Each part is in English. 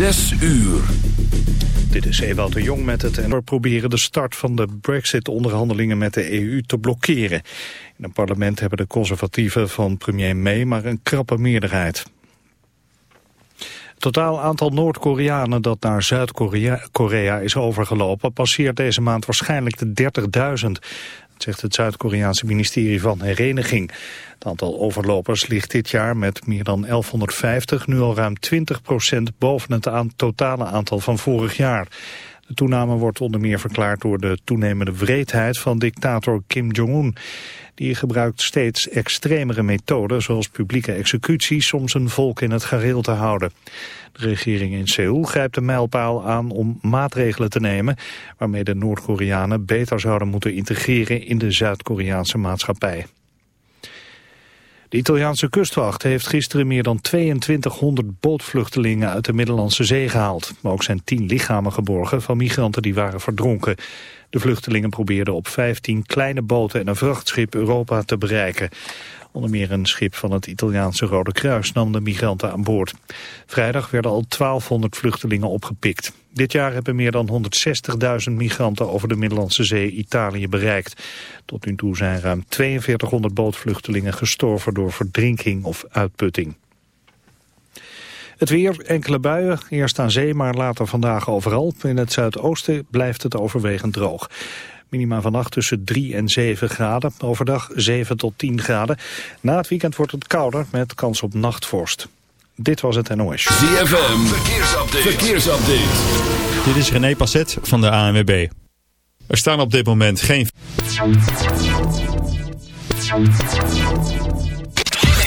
Zes uur. Dit is Ewout de Jong met het en we proberen de start van de brexit-onderhandelingen met de EU te blokkeren. In het parlement hebben de conservatieven van premier May maar een krappe meerderheid. Het totaal aantal Noord-Koreanen dat naar Zuid-Korea is overgelopen passeert deze maand waarschijnlijk de 30.000 zegt het Zuid-Koreaanse ministerie van Hereniging. Het aantal overlopers ligt dit jaar met meer dan 1150 nu al ruim 20% boven het totale aantal van vorig jaar. De toename wordt onder meer verklaard door de toenemende wreedheid van dictator Kim Jong-un. Die gebruikt steeds extremere methoden, zoals publieke executies, om zijn volk in het gareel te houden. De regering in Seoul grijpt de mijlpaal aan om maatregelen te nemen... waarmee de Noord-Koreanen beter zouden moeten integreren in de Zuid-Koreaanse maatschappij. De Italiaanse kustwacht heeft gisteren meer dan 2200 bootvluchtelingen uit de Middellandse Zee gehaald. Maar ook zijn tien lichamen geborgen van migranten die waren verdronken. De vluchtelingen probeerden op 15 kleine boten en een vrachtschip Europa te bereiken. Onder meer een schip van het Italiaanse Rode Kruis nam de migranten aan boord. Vrijdag werden al 1200 vluchtelingen opgepikt. Dit jaar hebben meer dan 160.000 migranten over de Middellandse Zee Italië bereikt. Tot nu toe zijn ruim 4200 bootvluchtelingen gestorven door verdrinking of uitputting. Het weer, enkele buien, eerst aan zee, maar later vandaag overal. In het zuidoosten blijft het overwegend droog. Minima vannacht tussen 3 en 7 graden. Overdag 7 tot 10 graden. Na het weekend wordt het kouder met kans op nachtvorst. Dit was het NOS. ZFM, verkeersupdate. verkeersupdate. Dit is René Passet van de ANWB. Er staan op dit moment geen...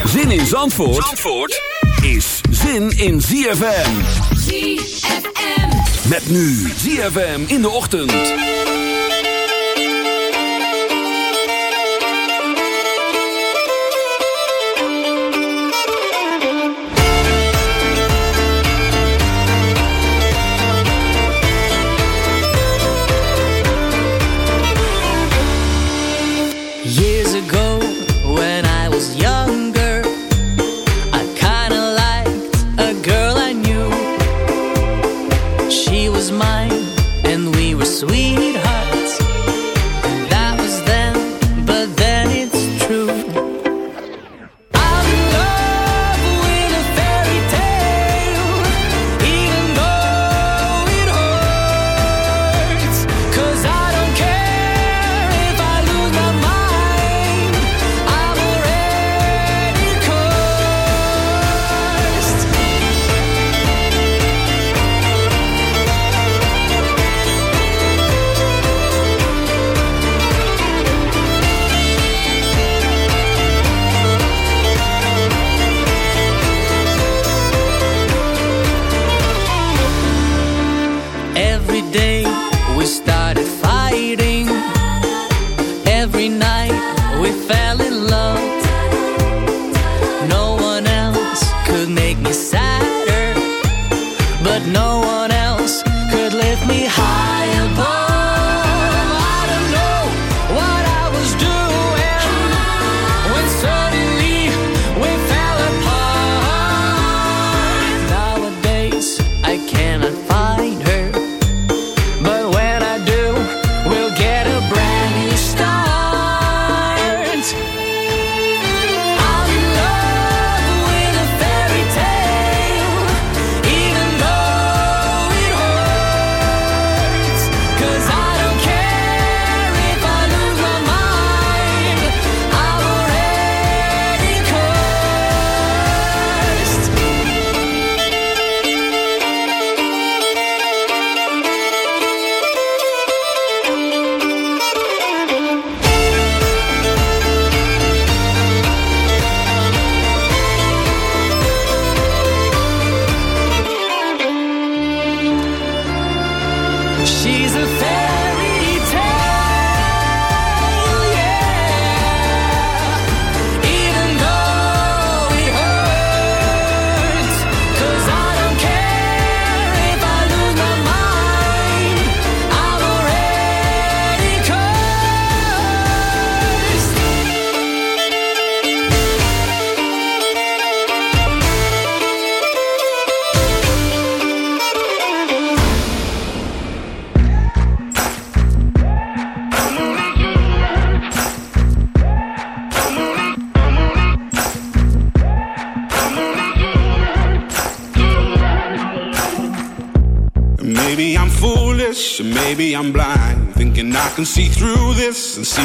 Zin in Zandvoort, Zandvoort is zin in ZFM. ZFM. Met nu ZFM in de ochtend.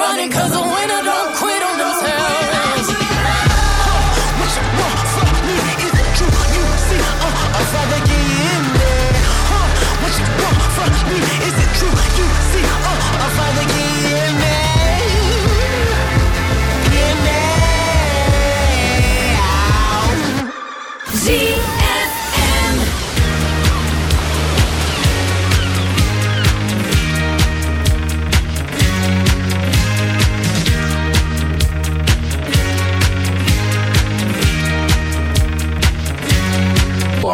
running 'cause the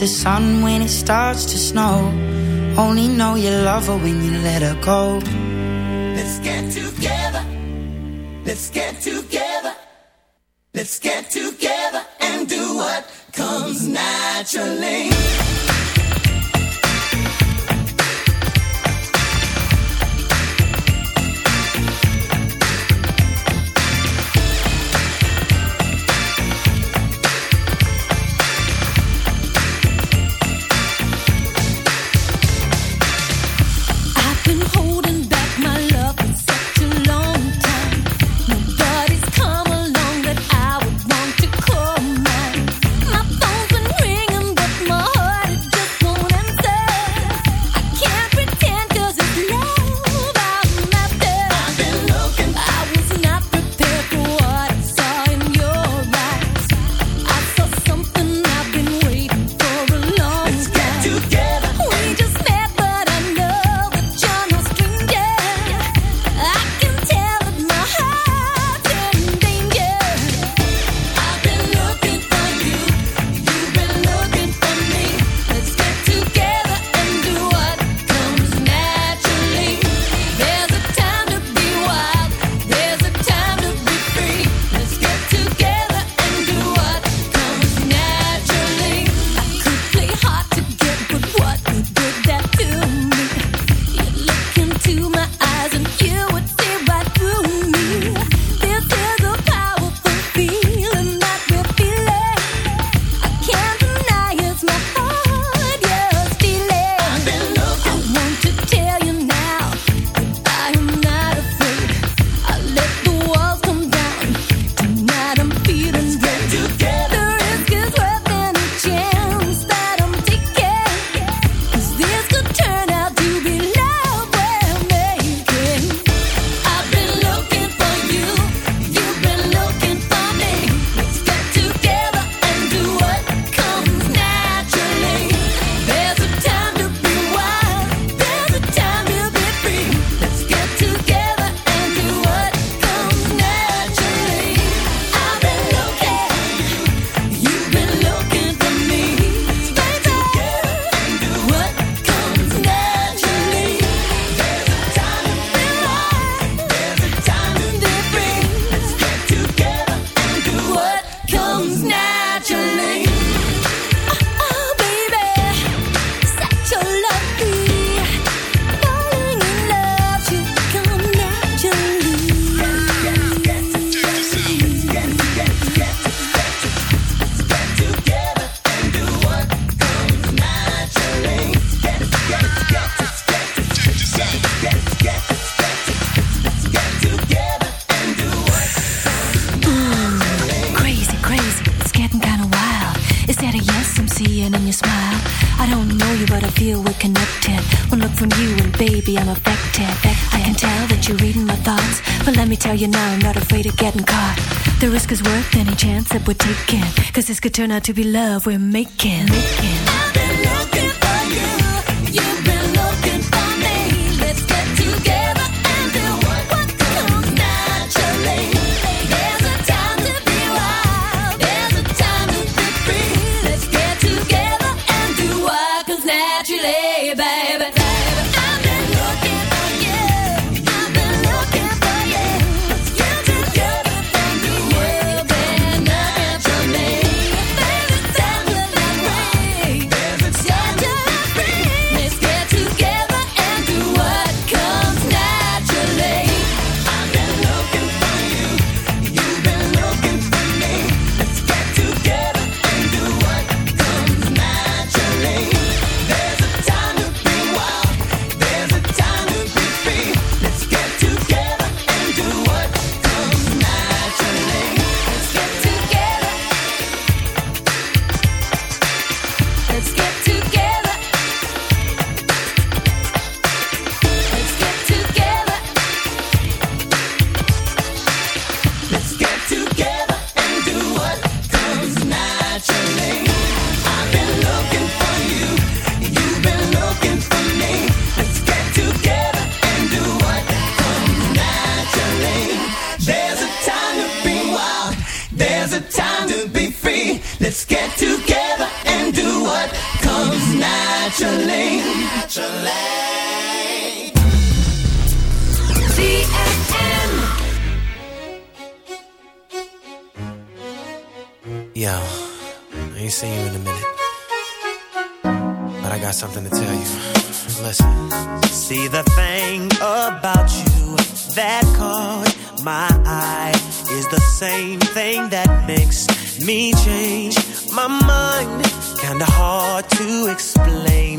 the sun when it starts to snow. Only know you love her when you let her go. Let's get together. Let's get together. Let's get together and do what comes naturally. you know I'm not afraid of getting caught. The risk is worth any chance that we're taking. Cause this could turn out to be love we're making. making. Yo, I ain't seen you in a minute. But I got something to tell you. Listen. See the thing about you that caught my eye is the same thing that makes me change my mind. Kinda hard to explain,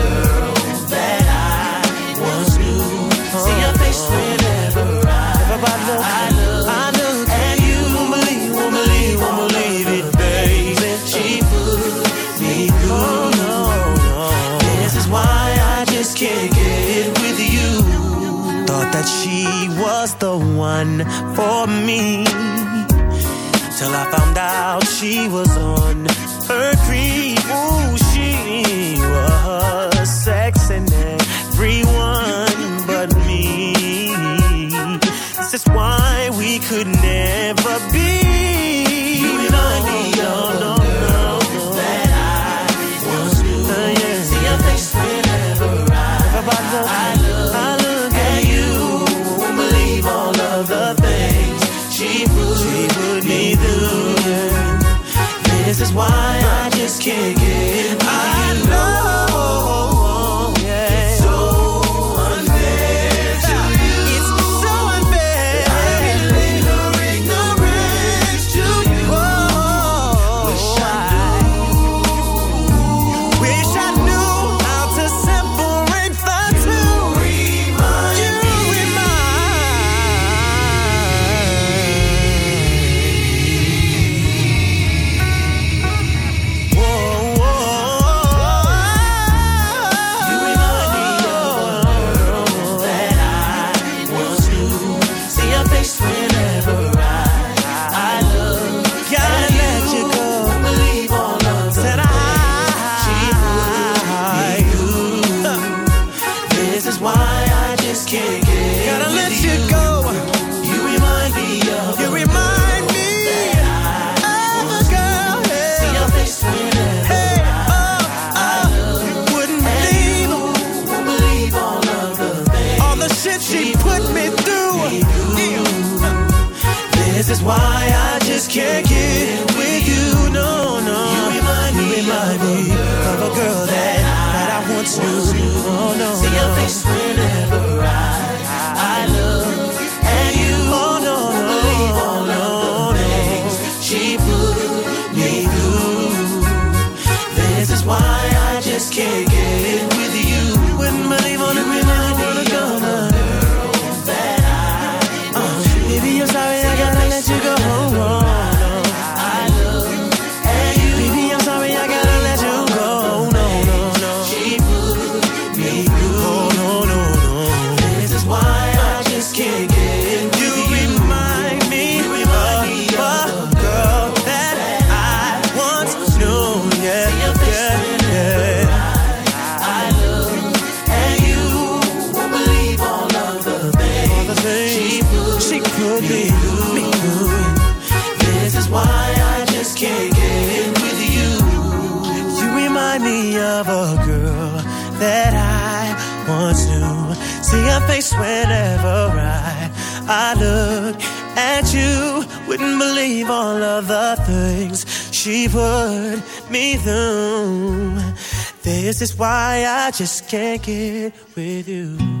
for me. Till I found out she was on her creep. Ooh, she This is why we could never be. Why I just can't all of the things she put me through. This is why I just can't get with you.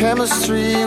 chemistry